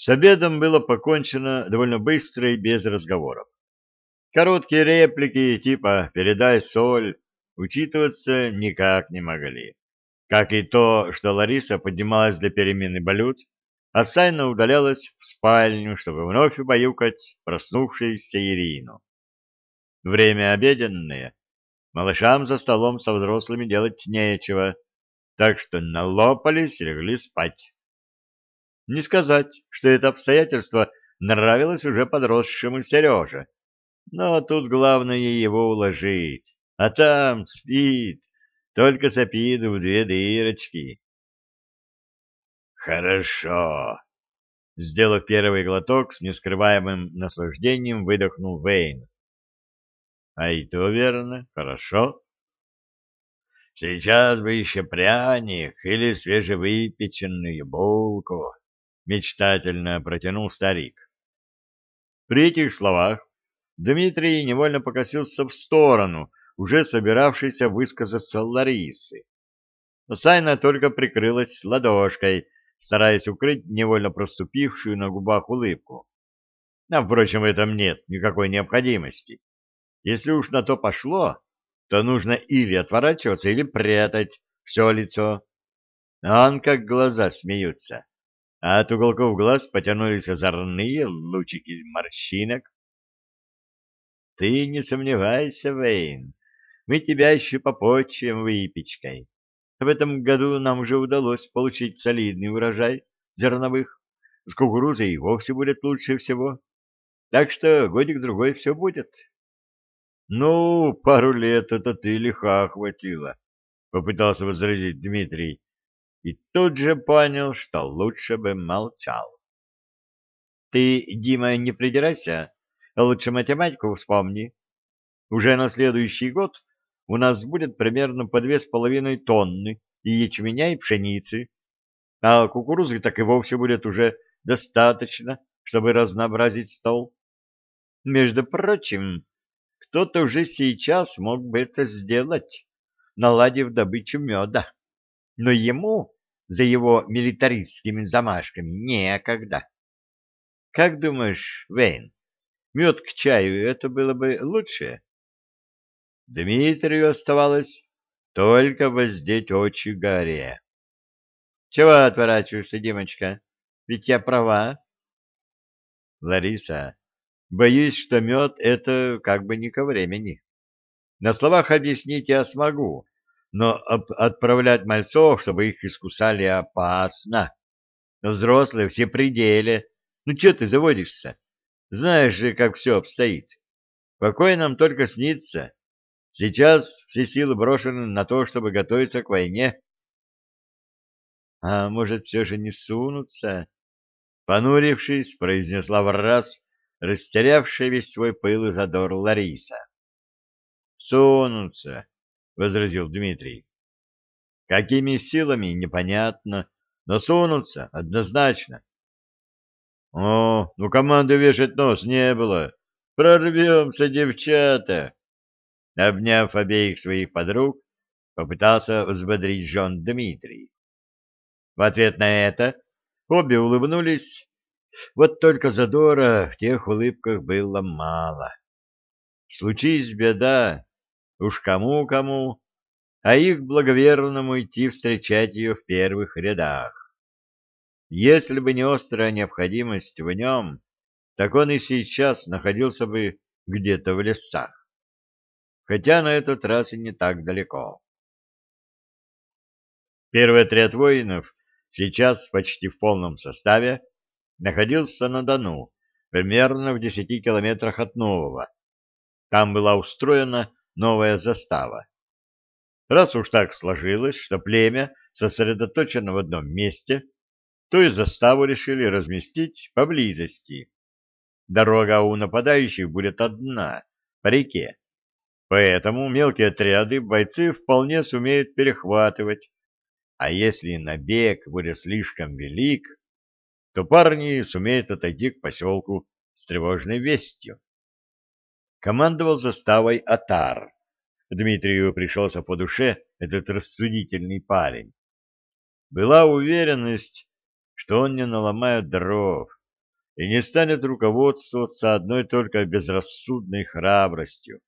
С обедом было покончено довольно быстро и без разговоров. Короткие реплики типа «передай соль» учитываться никак не могли. Как и то, что Лариса поднималась для перемены блюд, а Сайна удалялась в спальню, чтобы вновь убаюкать проснувшуюся Ирину. Время обеденное. Малышам за столом со взрослыми делать нечего, так что налопались и легли спать. Не сказать, что это обстоятельство нравилось уже подросшему Сереже, но тут главное его уложить, а там спит, только сопит в две дырочки. Хорошо. Сделав первый глоток, с нескрываемым наслаждением выдохнул Вейн. А и то верно, хорошо. Сейчас бы еще пряник или свежевыпеченную булку, мечтательно протянул старик. При этих словах Дмитрий невольно покосился в сторону, уже собиравшейся высказаться Ларисы. Сайна только прикрылась ладошкой, стараясь укрыть невольно проступившую на губах улыбку. А, впрочем, в этом нет никакой необходимости. Если уж на то пошло, то нужно или отворачиваться, или прятать все лицо. Он как глаза смеются, а от уголков глаз потянулись озорные лучики морщинок. Ты не сомневайся, Вейн, мы тебя еще попочем выпечкой. В этом году нам уже удалось получить солидный урожай зерновых. С кукурузой и вовсе будет лучше всего. Так что годик-другой все будет. Ну, пару лет это ты лиха хватило, попытался возразить Дмитрий, и тут же понял, что лучше бы молчал. Ты, Дима, не придирайся, лучше математику вспомни. Уже на следующий год у нас будет примерно по две с половиной тонны и ячменя, и пшеницы, а кукурузы так и вовсе будет уже достаточно, чтобы разнообразить стол. Между прочим, кто-то уже сейчас мог бы это сделать, наладив добычу меда. Но ему за его милитаристскими замашками некогда. Как думаешь, Вейн, мед к чаю это было бы лучше? Дмитрию оставалось только воздеть очи горе. — Чего отворачиваешься, Димочка? Ведь я права. — Лариса, Боюсь, что мед — это как бы не ко времени. На словах объяснить я смогу, но отправлять мальцов, чтобы их искусали, опасно. Но взрослые все пределе. Ну, что ты заводишься? Знаешь же, как все обстоит. Покой нам только снится. Сейчас все силы брошены на то, чтобы готовиться к войне. А может, все же не сунутся? Понурившись, произнесла в раз растерявшая весь свой пыл и задор Лариса. — Сунутся, — возразил Дмитрий. — Какими силами, непонятно, но сунутся однозначно. — О, ну команды вешать нос не было. Прорвемся, девчата! Обняв обеих своих подруг, попытался взбодрить Жон Дмитрий. В ответ на это обе улыбнулись вот только задора в тех улыбках было мало. Случись беда, уж кому-кому, а их благоверному идти встречать ее в первых рядах. Если бы не острая необходимость в нем, так он и сейчас находился бы где-то в лесах. Хотя на этот раз и не так далеко. Первый отряд воинов сейчас почти в полном составе находился на Дону, примерно в десяти километрах от Нового. Там была устроена новая застава. Раз уж так сложилось, что племя сосредоточено в одном месте, то и заставу решили разместить поблизости. Дорога у нападающих будет одна, по реке. Поэтому мелкие отряды бойцы вполне сумеют перехватывать. А если набег будет слишком велик, то парни сумеют отойти к поселку с тревожной вестью. Командовал заставой Атар. Дмитрию пришелся по душе этот рассудительный парень. Была уверенность, что он не наломает дров, и не станет руководствоваться одной только безрассудной храбростью.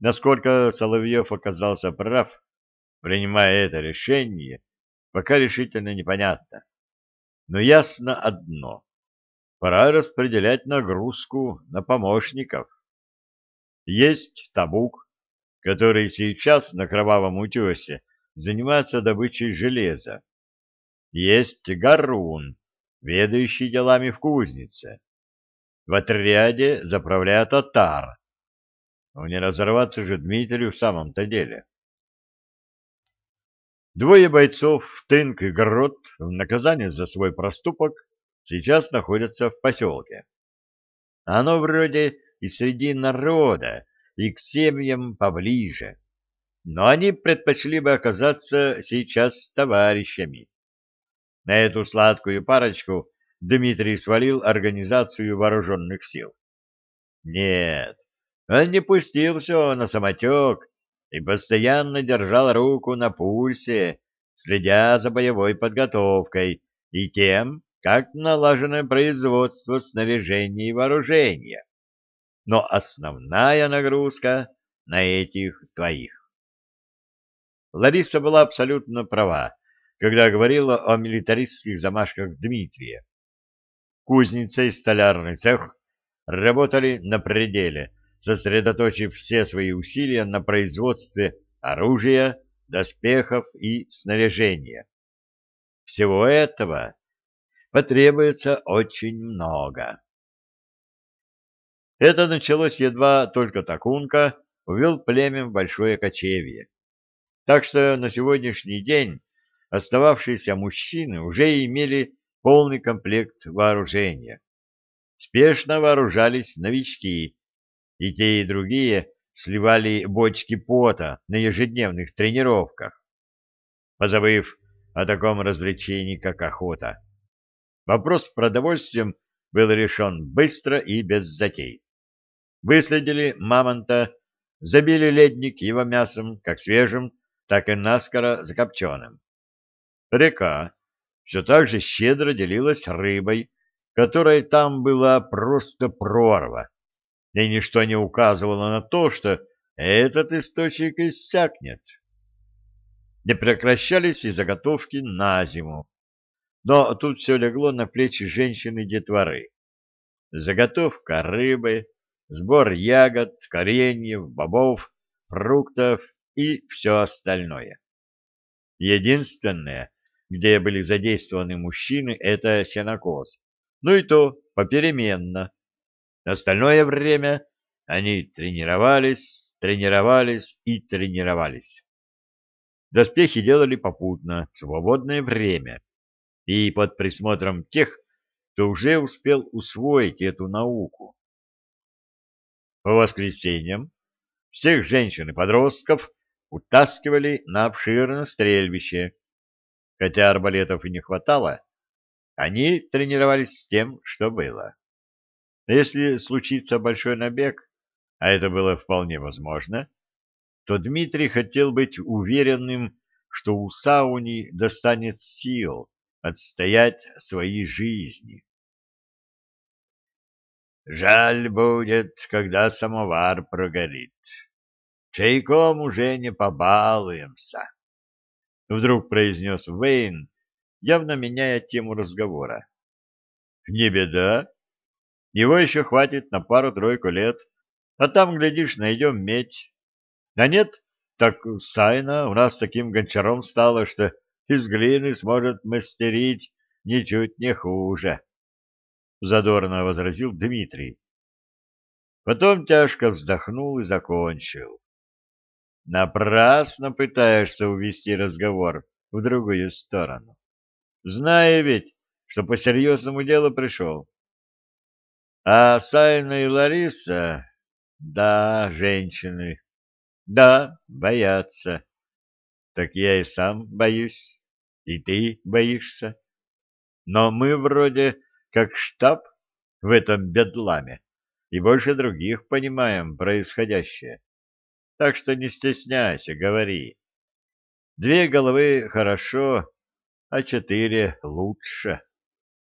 Насколько Соловьев оказался прав, принимая это решение, пока решительно непонятно. Но ясно одно — пора распределять нагрузку на помощников. Есть Табук, который сейчас на Кровавом утесе занимается добычей железа. Есть Гарун, ведающий делами в кузнице. В отряде заправляет Атар. Но не разорваться же Дмитрию в самом-то деле. Двое бойцов, Тынк и Грот, в наказание за свой проступок, сейчас находятся в поселке. Оно вроде и среди народа, и к семьям поближе. Но они предпочли бы оказаться сейчас товарищами. На эту сладкую парочку Дмитрий свалил организацию вооруженных сил. Нет, он не пустил все на самотек и постоянно держал руку на пульсе, следя за боевой подготовкой и тем, как налажено производство снаряжения и вооружения. Но основная нагрузка на этих твоих. Лариса была абсолютно права, когда говорила о милитаристских замашках Дмитрия. Кузница и столярный цех работали на пределе, сосредоточив все свои усилия на производстве оружия, доспехов и снаряжения. Всего этого потребуется очень много. Это началось едва только Такунка увел племя в большое кочевье. Так что на сегодняшний день остававшиеся мужчины уже имели полный комплект вооружения. Спешно вооружались новички, и те, и другие сливали бочки пота на ежедневных тренировках, позабыв о таком развлечении, как охота. Вопрос с продовольствием был решен быстро и без затей. Выследили мамонта, забили ледник его мясом, как свежим, так и наскоро закопченным. Река все так же щедро делилась рыбой, которой там была просто прорва, и ничто не указывало на то, что этот источник иссякнет. Не прекращались и заготовки на зиму, но тут все легло на плечи женщины-детворы. Заготовка рыбы, сбор ягод, кореньев, бобов, фруктов и все остальное. Единственное, где были задействованы мужчины, это сенокос. Ну и то попеременно. Остальное время они тренировались, тренировались и тренировались. Доспехи делали попутно, в свободное время, и под присмотром тех, кто уже успел усвоить эту науку. По воскресеньям всех женщин и подростков утаскивали на обширное стрельбище. Хотя арбалетов и не хватало, они тренировались с тем, что было. Если случится большой набег, а это было вполне возможно, то Дмитрий хотел быть уверенным, что у Сауни достанет сил отстоять свои жизни. Жаль будет, когда самовар прогорит. Чайком уже не побалуемся. Вдруг произнес Вейн, явно меняя тему разговора. Не беда. Его еще хватит на пару-тройку лет, а там, глядишь, найдем медь. А нет, так Сайна у нас таким гончаром стала, что из глины сможет мастерить ничуть не хуже. — задорно возразил Дмитрий. Потом тяжко вздохнул и закончил. Напрасно пытаешься увести разговор в другую сторону. Зная ведь, что по серьезному делу пришел. А Сайна и Лариса, да, женщины, да, боятся. Так я и сам боюсь, и ты боишься. Но мы вроде как штаб в этом бедламе и больше других понимаем происходящее. Так что не стесняйся, говори. Две головы хорошо, а четыре лучше.